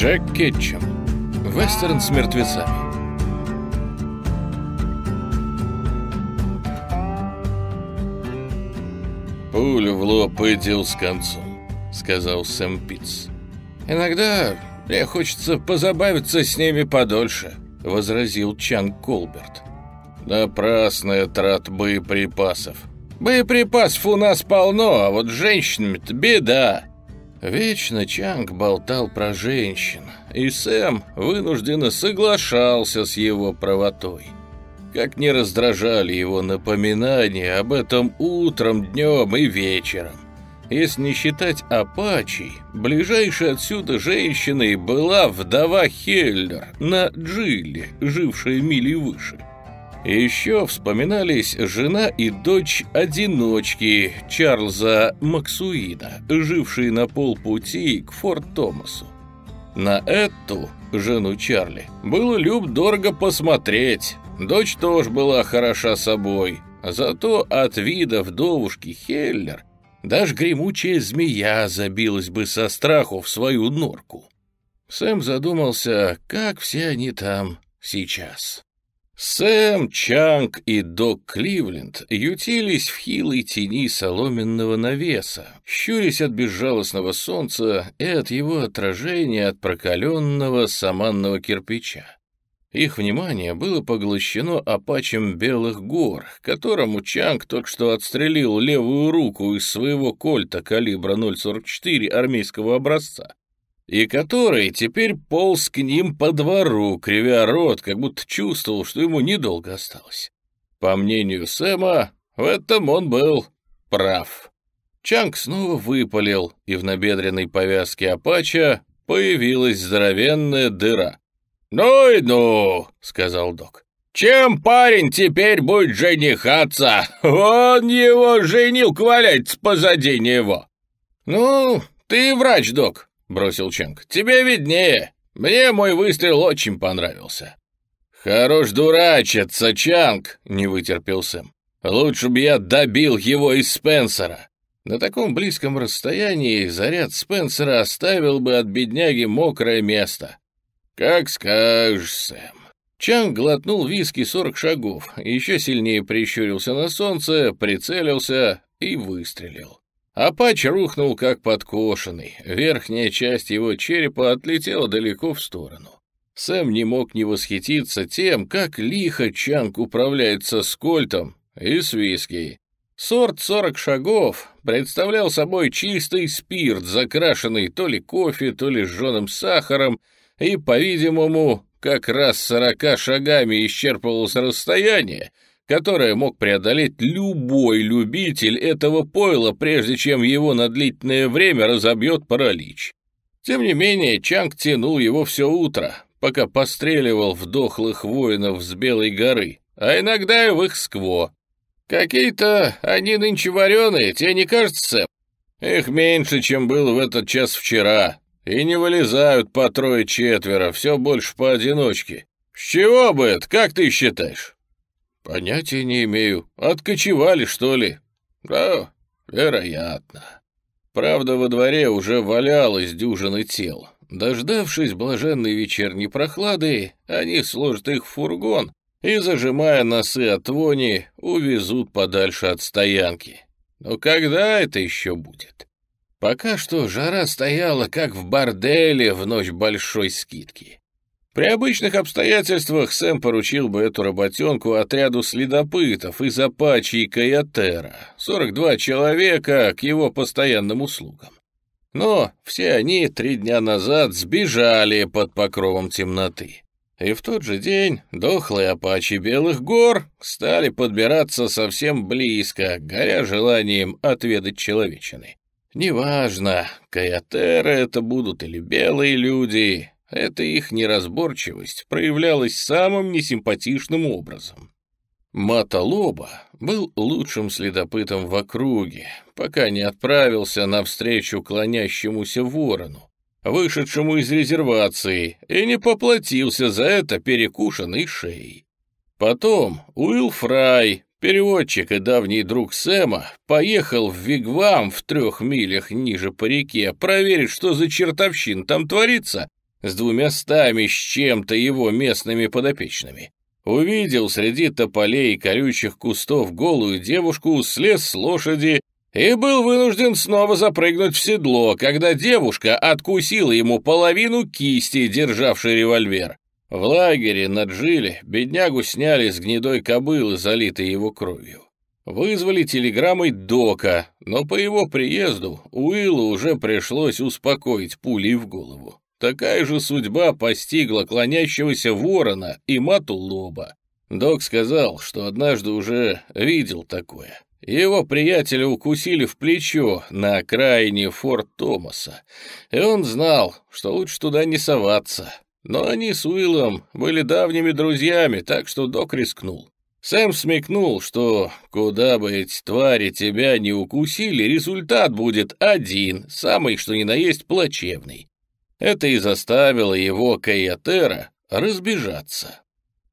Джек Кетчем. Вестерн с мертвецами. «Пулю в лоб и с концом», — сказал Сэм Питц. «Иногда мне хочется позабавиться с ними подольше», — возразил Чанг Колберт. «Напрасная трат боеприпасов. Боеприпасов у нас полно, а вот женщинами-то беда». Вечно Чанг болтал про женщин, и Сэм вынужденно соглашался с его правотой. Как не раздражали его напоминания об этом утром, днем и вечером. Если не считать Апачи, ближайшей отсюда женщиной была вдова Хеллер на Джилле, жившая мили выше. Еще вспоминались жена и дочь одиночки Чарльза Максуида, жившие на полпути к Форт Томасу. На эту, жену Чарли, было люб дорого посмотреть. Дочь тоже была хороша собой, зато от вида вдовушки Хеллер даже гремучая змея забилась бы со страху в свою норку. Сэм задумался, как все они там сейчас. Сэм, Чанг и Док Кливленд ютились в хилой тени соломенного навеса, щурясь от безжалостного солнца и от его отражения от прокаленного саманного кирпича. Их внимание было поглощено апачем Белых гор, которому Чанг только что отстрелил левую руку из своего кольта калибра 0,44 армейского образца и который теперь полз к ним по двору, кривя рот, как будто чувствовал, что ему недолго осталось. По мнению Сэма, в этом он был прав. Чанг снова выпалил, и в набедренной повязке Апача появилась здоровенная дыра. «Ну и ну!» — сказал док. «Чем парень теперь будет женихаться? Он его женил, валяется позади него!» «Ну, ты врач, док, бросил Чанг. «Тебе виднее. Мне мой выстрел очень понравился». «Хорош дурачиться, Чанг!» — не вытерпел Сэм. «Лучше бы я добил его из Спенсера». На таком близком расстоянии заряд Спенсера оставил бы от бедняги мокрое место. «Как скажешь, Сэм». Чанг глотнул виски сорок шагов, еще сильнее прищурился на солнце, прицелился и выстрелил. Апач рухнул как подкошенный, верхняя часть его черепа отлетела далеко в сторону. Сэм не мог не восхититься тем, как лихо Чанг управляется с кольтом и с виски. Сорт «40 шагов» представлял собой чистый спирт, закрашенный то ли кофе, то ли жженым сахаром, и, по-видимому, как раз сорока шагами исчерпывалось расстояние, которое мог преодолеть любой любитель этого пойла, прежде чем его на длительное время разобьет паралич. Тем не менее, Чанг тянул его все утро, пока постреливал в дохлых воинов с Белой горы, а иногда и в их скво. Какие-то они нынче вареные, тебе не кажется, Их меньше, чем было в этот час вчера, и не вылезают по трое-четверо, все больше поодиночке. С чего бы это, как ты считаешь? «Понятия не имею. Откочевали, что ли?» «Да, вероятно». Правда, во дворе уже валялось дюжины тел. Дождавшись блаженной вечерней прохлады, они сложат их в фургон и, зажимая носы от вони, увезут подальше от стоянки. Но когда это еще будет? Пока что жара стояла, как в борделе в ночь большой скидки. При обычных обстоятельствах Сэм поручил бы эту работенку отряду следопытов из Апачи и Каятера, 42 человека к его постоянным услугам. Но все они три дня назад сбежали под покровом темноты. И в тот же день дохлые апачи Белых гор стали подбираться совсем близко, горя желанием отведать человечины. Неважно, Каятеры это будут или белые люди, эта их неразборчивость проявлялась самым несимпатичным образом. Маталоба был лучшим следопытом в округе, пока не отправился навстречу клонящемуся ворону, вышедшему из резервации, и не поплатился за это перекушенной шеей. Потом Уилл Фрай, переводчик и давний друг Сэма, поехал в Вигвам в трех милях ниже по реке проверить, что за чертовщин там творится, с двумя стами с чем-то его местными подопечными. Увидел среди тополей и колючих кустов голую девушку, слез с лошади и был вынужден снова запрыгнуть в седло, когда девушка откусила ему половину кисти, державшей револьвер. В лагере на Джиле беднягу сняли с гнедой кобылы, залитой его кровью. Вызвали телеграммой Дока, но по его приезду Уиллу уже пришлось успокоить пулей в голову. Такая же судьба постигла клонящегося ворона и мату лоба. Док сказал, что однажды уже видел такое. Его приятеля укусили в плечо на окраине Форт Томаса, и он знал, что лучше туда не соваться. Но они с Уиллом были давними друзьями, так что док рискнул. Сэм смекнул, что куда бы эти твари тебя не укусили, результат будет один, самый что ни на есть плачевный. Это и заставило его Каятера разбежаться.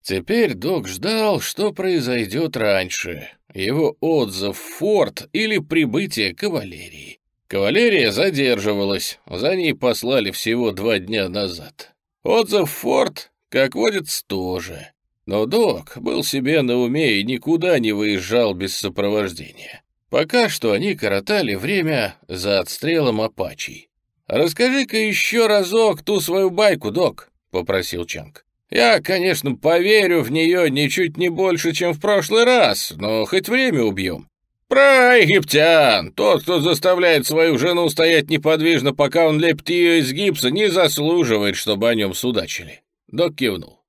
Теперь док ждал, что произойдет раньше. Его отзыв в форт или прибытие кавалерии. Кавалерия задерживалась, за ней послали всего два дня назад. Отзыв в форт, как водится, тоже. Но док был себе на уме и никуда не выезжал без сопровождения. Пока что они коротали время за отстрелом апачей. «Расскажи-ка еще разок ту свою байку, док», — попросил Чанг. Я, конечно, поверю в нее ничуть не больше, чем в прошлый раз, но хоть время убьем. Про египтян! Тот, кто заставляет свою жену стоять неподвижно, пока он лепит ее из гипса, не заслуживает, чтобы о нем судачили. Док кивнул.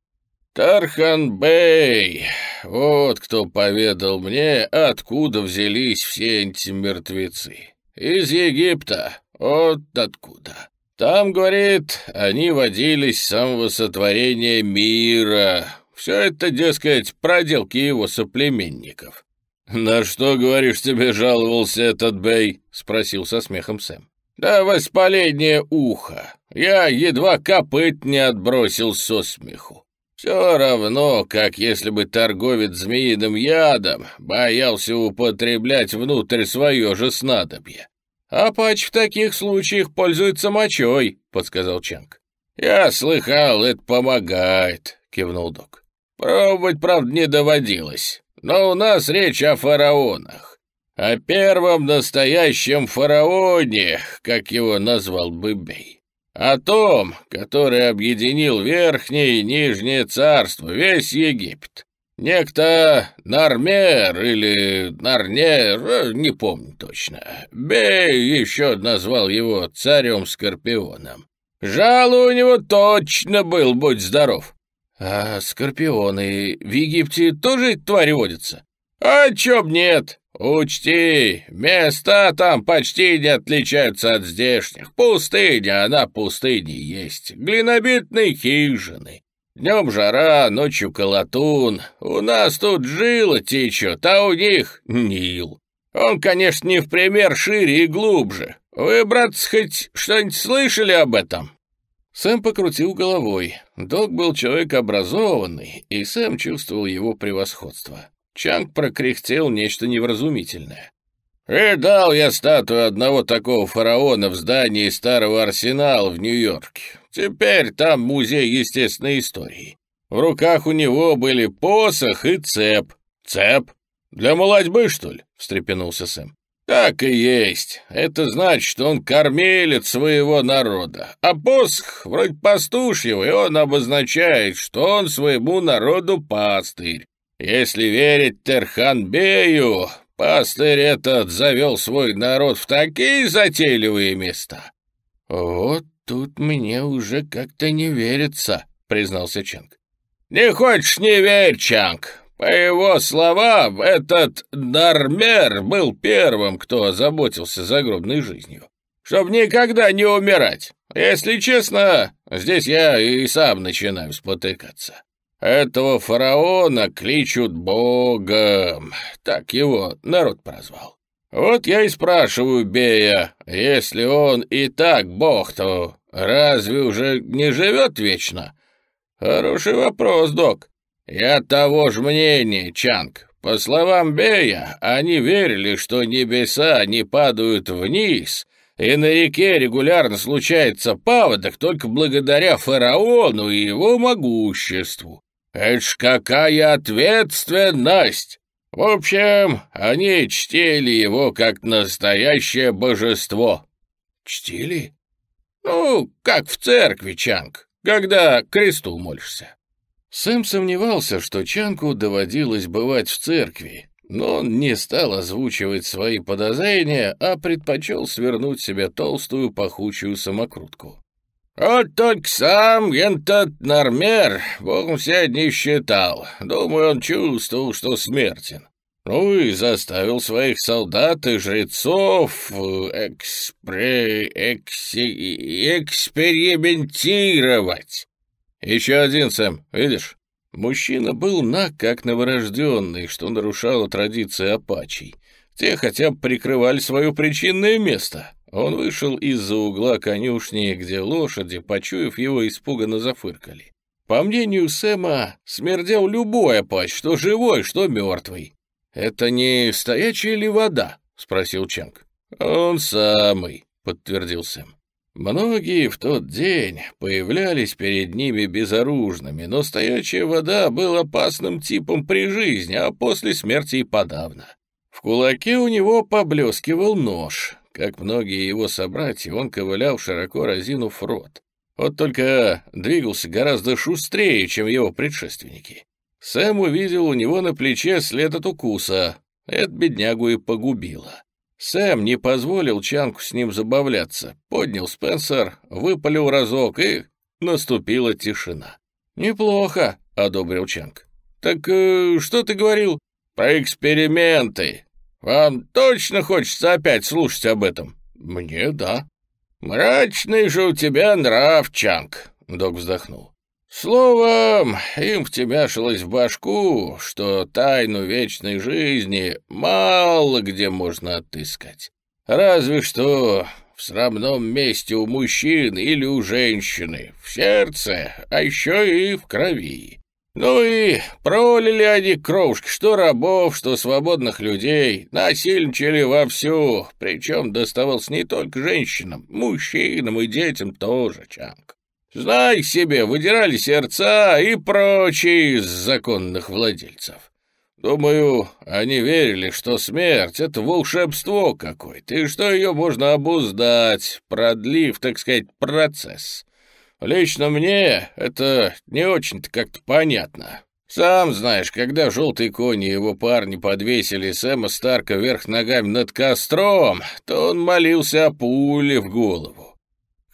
Тархан Бей, вот кто поведал мне, откуда взялись все эти мертвецы. Из Египта, вот откуда. Там, говорит, они водились с самого сотворения мира. Все это, дескать, проделки его соплеменников. «На что, говоришь, тебе жаловался этот Бэй?» — спросил со смехом Сэм. «Да воспаление уха. Я едва копыт не отбросил со смеху. Все равно, как если бы торговец змеиным ядом боялся употреблять внутрь свое же снадобье. «Апач в таких случаях пользуется мочой», — подсказал Чанг. «Я слыхал, это помогает», — кивнул док. «Пробовать, правда, не доводилось, но у нас речь о фараонах. О первом настоящем фараоне, как его назвал Быбей. О том, который объединил Верхнее и Нижнее царство, весь Египет. Некто Нармер или Нарнер, э, не помню точно. Бей еще назвал его царем-скорпионом. Жало у него точно был, будь здоров. А скорпионы в Египте тоже твари водятся? А чё б нет? Учти, места там почти не отличаются от здешних. Пустыня, она пустыни есть. Глинобитные хижины. Днем жара, ночью колотун. У нас тут жила течет, а у них Нил. Он, конечно, не в пример шире и глубже. Вы, братцы, хоть что-нибудь слышали об этом?» Сэм покрутил головой. Док был человек образованный, и Сэм чувствовал его превосходство. Чанг прокряхтел нечто невразумительное. «Видал я статую одного такого фараона в здании старого арсенала в Нью-Йорке. Теперь там музей естественной истории. В руках у него были посох и цеп. Цеп? Для молодьбы, что ли? встрепенулся Сэм. Так и есть. Это значит, что он кормилец своего народа. А посох вроде пастушьего, и он обозначает, что он своему народу пастырь. Если верить Терханбею, пастырь этот завел свой народ в такие затейливые места. Вот «Тут мне уже как-то не верится», — признался Чанг. «Не хочешь, не верь, Чанг. По его словам, этот Дармер был первым, кто озаботился загробной жизнью, чтобы никогда не умирать. Если честно, здесь я и сам начинаю спотыкаться. Этого фараона кличут богом, так его народ прозвал. Вот я и спрашиваю Бея, если он и так бог, то разве уже не живет вечно? Хороший вопрос, док. Я того же мнения, Чанг. По словам Бея, они верили, что небеса не падают вниз, и на реке регулярно случается паводок только благодаря фараону и его могуществу. Это ж какая ответственность! В общем, они чтили его как настоящее божество. Чтили? Ну, как в церкви, Чанг, когда кресту молишься. Сэм сомневался, что Чанку доводилось бывать в церкви, но он не стал озвучивать свои подозрения, а предпочел свернуть себе толстую пахучую самокрутку. «Вот только сам этот Нормер, богом всяд не считал. Думаю, он чувствовал, что смертен. Ну и заставил своих солдат и жрецов экспре... экси... экспериментировать. Еще один, Сэм, видишь? Мужчина был наг, как новорожденный, что нарушало традиции апачей. Те хотя бы прикрывали свое причинное место. Он вышел из-за угла конюшни, где лошади, почуяв его, испуганно зафыркали. По мнению Сэма, смердел любой апач, что живой, что мертвый. «Это не стоячая ли вода?» — спросил Чанг. «Он самый», — подтвердил Сэм. Многие в тот день появлялись перед ними безоружными, но стоячая вода был опасным типом при жизни, а после смерти и подавно. В кулаке у него поблескивал нож. Как многие его собратья, он ковылял широко разинув рот. Вот только двигался гораздо шустрее, чем его предшественники. Сэм увидел у него на плече след от укуса. Это беднягу и погубило. Сэм не позволил Чанку с ним забавляться, поднял Спенсер, выпалил разок, и наступила тишина. «Неплохо», — одобрил Чанг. «Так э, что ты говорил?» «Про эксперименты. Вам точно хочется опять слушать об этом?» «Мне да». «Мрачный же у тебя нрав, Чанг», — док вздохнул. Словом, им втемяшилось в башку, что тайну вечной жизни мало где можно отыскать. Разве что в срамном месте у мужчин или у женщины, в сердце, а еще и в крови. Ну и пролили они кровушки, что рабов, что свободных людей, насильничали вовсю, причем доставался не только женщинам, мужчинам и детям тоже, Чанг. Знай себе, выдирали сердца и прочие из законных владельцев. Думаю, они верили, что смерть — это волшебство какое-то, и что ее можно обуздать, продлив, так сказать, процесс. Лично мне это не очень-то как-то понятно. Сам знаешь, когда желтый конь и его парни подвесили Сэма Старка вверх ногами над костром, то он молился о пуле в голову.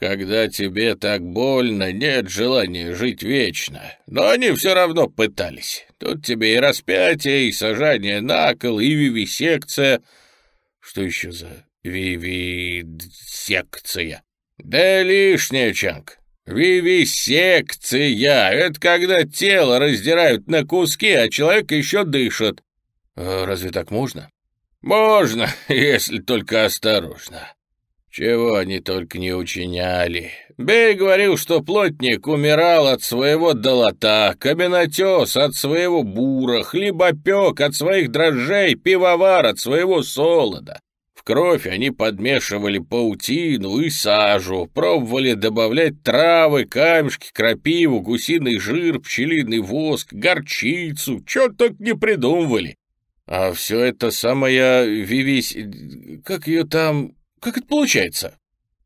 Когда тебе так больно, нет желания жить вечно. Но они все равно пытались. Тут тебе и распятие, и сажание на кол, и вивисекция. Что еще за вивисекция? Да лишняя, Чанг. Вивисекция — это когда тело раздирают на куски, а человек еще дышит. А разве так можно? Можно, если только осторожно. Чего они только не учиняли. Бей говорил, что плотник умирал от своего долота, каменотес от своего бура, хлебопек от своих дрожжей, пивовар от своего солода. В кровь они подмешивали паутину и сажу, пробовали добавлять травы, камешки, крапиву, гусиный жир, пчелиный воск, горчицу, чё только не придумывали. А все это самая Вивись... как ее там... Как это получается?»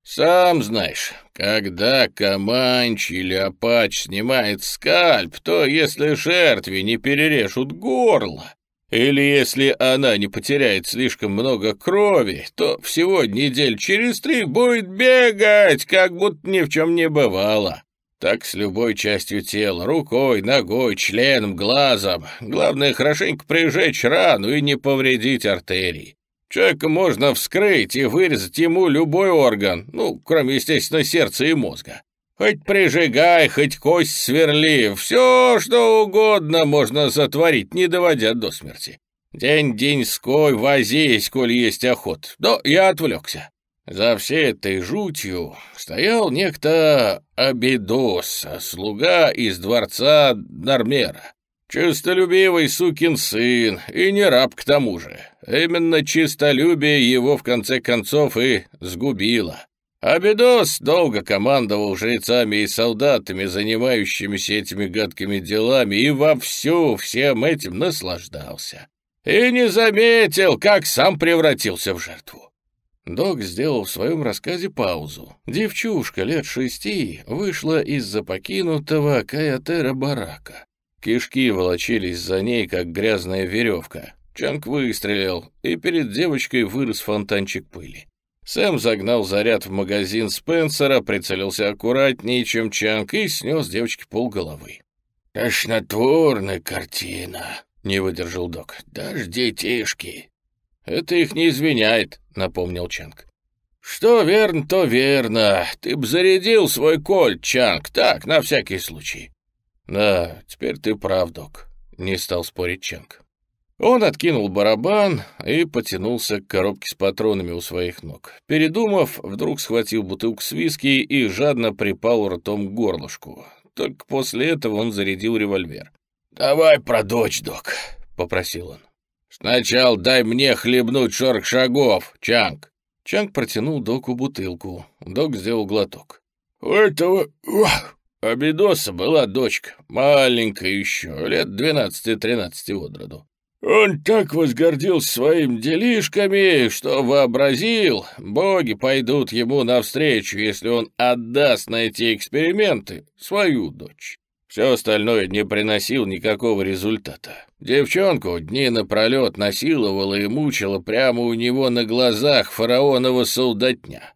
«Сам знаешь, когда Каманч или Апач снимает скальп, то если жертве не перережут горло, или если она не потеряет слишком много крови, то всего недель через три будет бегать, как будто ни в чем не бывало. Так с любой частью тела, рукой, ногой, членом, глазом. Главное, хорошенько прижечь рану и не повредить артерии. Человека можно вскрыть и вырезать ему любой орган, ну, кроме, естественно, сердца и мозга. Хоть прижигай, хоть кость сверли, все, что угодно можно затворить, не доводя до смерти. День-деньской возись, коль есть охот. Но я отвлекся. За всей этой жутью стоял некто Абидос, слуга из дворца Нормера. Честолюбивый сукин сын, и не раб к тому же. Именно чистолюбие его в конце концов и сгубило. Абидос долго командовал жрецами и солдатами, занимающимися этими гадкими делами, и вовсю всем этим наслаждался. И не заметил, как сам превратился в жертву. Док сделал в своем рассказе паузу. Девчушка лет шести вышла из-за покинутого Каятера барака. Кишки волочились за ней, как грязная веревка. Чанг выстрелил, и перед девочкой вырос фонтанчик пыли. Сэм загнал заряд в магазин Спенсера, прицелился аккуратнее, чем Чанг, и снес девочке полголовы. «Тошнотворная картина», — не выдержал док. «Даже детишки». «Это их не извиняет», — напомнил Чанг. «Что верно, то верно. Ты б зарядил свой кольт, Чанг, так, на всякий случай». «Да, теперь ты прав, док», — не стал спорить Чанг. Он откинул барабан и потянулся к коробке с патронами у своих ног. Передумав, вдруг схватил бутылку с виски и жадно припал ртом к горлышку. Только после этого он зарядил револьвер. «Давай про дочь, док», — попросил он. «Сначала дай мне хлебнуть шорох шагов, Чанг». Чанг протянул доку бутылку. Док сделал глоток. «У этого Абидоса была дочка, маленькая еще, лет двенадцати-тринадцати от роду. Он так возгордился своими делишками, что вообразил, боги пойдут ему навстречу, если он отдаст на эти эксперименты свою дочь. Все остальное не приносил никакого результата. Девчонку дни напролет насиловала и мучила прямо у него на глазах фараонова солдатня.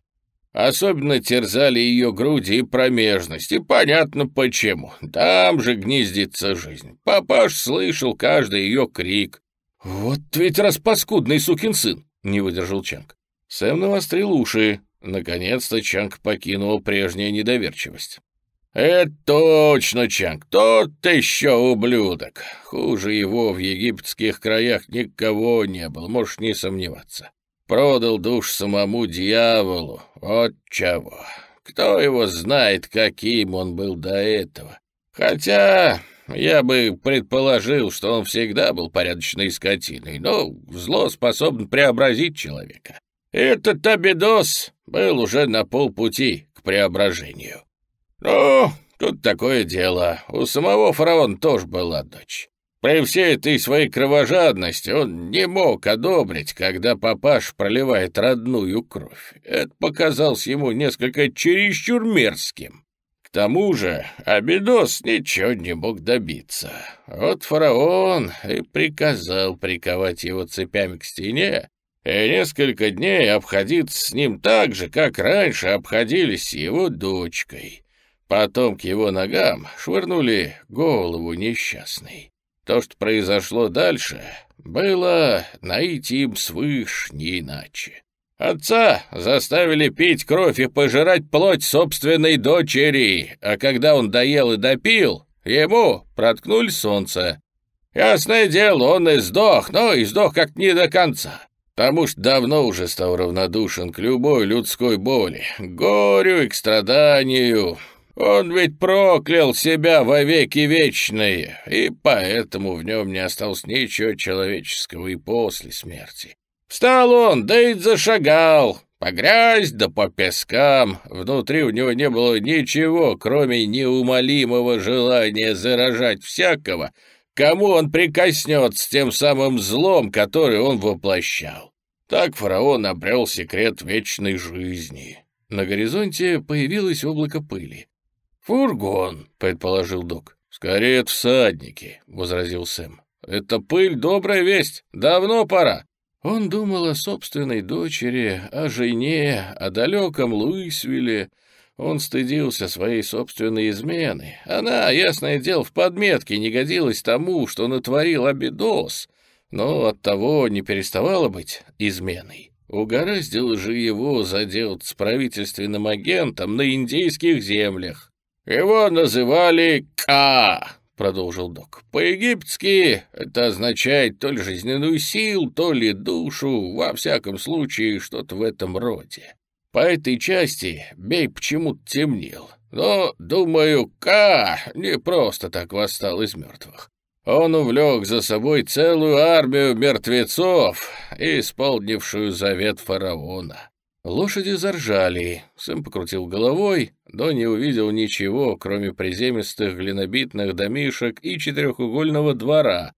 Особенно терзали ее груди и промежность, и понятно почему. Там же гнездится жизнь. Папаш слышал каждый ее крик. «Вот ведь распаскудный сукин сын!» — не выдержал Чанг. Сэм навострил уши. Наконец-то Чанг покинул прежняя недоверчивость. «Это точно, Чанг, тот еще ублюдок. Хуже его в египетских краях никого не было, можешь не сомневаться. Продал душ самому дьяволу. Вот чего. Кто его знает, каким он был до этого. Хотя я бы предположил, что он всегда был порядочной скотиной, но зло способно преобразить человека. Этот Абидос был уже на полпути к преображению. Ну, тут такое дело. У самого фараона тоже была дочь. При всей этой своей кровожадности он не мог одобрить, когда папаш проливает родную кровь. Это показалось ему несколько чересчур мерзким. К тому же Абидос ничего не мог добиться. Вот фараон и приказал приковать его цепями к стене и несколько дней обходиться с ним так же, как раньше обходились с его дочкой. Потом к его ногам швырнули голову несчастной. То, что произошло дальше, было наитием свыш не иначе. Отца заставили пить кровь и пожирать плоть собственной дочери, а когда он доел и допил, ему проткнули солнце. Ясное дело, он и сдох, но и сдох как не до конца, потому что давно уже стал равнодушен к любой людской боли, горю и к страданию, он ведь проклял себя во веки вечные, и поэтому в нем не осталось ничего человеческого и после смерти. Встал он, да и зашагал, по грязь да по пескам. Внутри у него не было ничего, кроме неумолимого желания заражать всякого, кому он прикоснется тем самым злом, который он воплощал. Так фараон обрел секрет вечной жизни. На горизонте появилось облако пыли. «Фургон», — предположил док. «Скорее, это всадники», — возразил Сэм. «Это пыль, добрая весть. Давно пора». Он думал о собственной дочери, о жене, о далеком Луисвилле. Он стыдился своей собственной измены. Она, ясное дело, в подметке не годилась тому, что натворил Абидос, но оттого не переставала быть изменой. Угораздило же его заделать с правительственным агентом на индейских землях. «Его называли Ка», — продолжил док. «По-египетски это означает то ли жизненную силу, то ли душу, во всяком случае, что-то в этом роде. По этой части Бей почему-то темнел, но, думаю, Ка не просто так восстал из мертвых. Он увлек за собой целую армию мертвецов, исполнившую завет фараона. Лошади заржали, Сэм покрутил головой, но не увидел ничего, кроме приземистых глинобитных домишек и четырехугольного двора,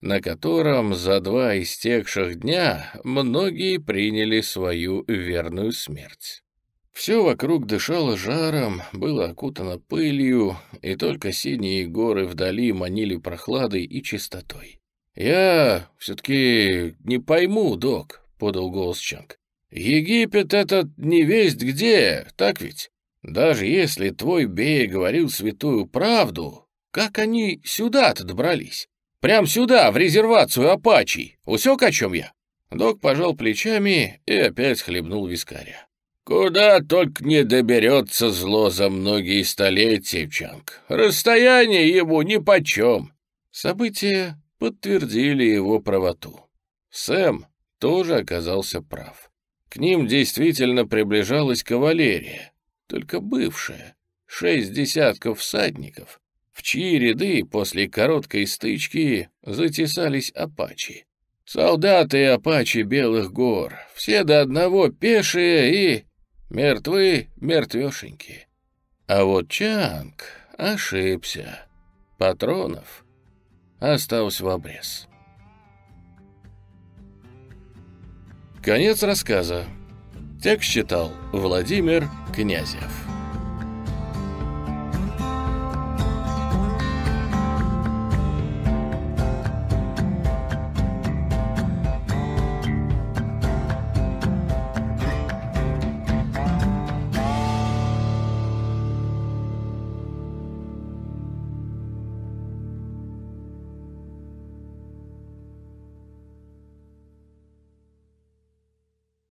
на котором за два истекших дня многие приняли свою верную смерть. Все вокруг дышало жаром, было окутано пылью, и только синие горы вдали манили прохладой и чистотой. «Я все-таки не пойму, док», — подал голос Чанг. «Египет этот не весть где, так ведь? Даже если твой Бей говорил святую правду, как они сюда-то добрались? Прям сюда, в резервацию Апачий. Усек, о чем я?» Док пожал плечами и опять хлебнул вискаря. «Куда только не доберется зло за многие столетия, Чанг. Расстояние ему нипочем». События подтвердили его правоту. Сэм тоже оказался прав. К ним действительно приближалась кавалерия, только бывшая, шесть десятков всадников, в чьи ряды после короткой стычки затесались апачи. Солдаты и апачи Белых гор, все до одного пешие и мертвы мертвешенькие. А вот Чанг ошибся. Патронов остался в обрез. Конец рассказа. Текст читал Владимир Князев.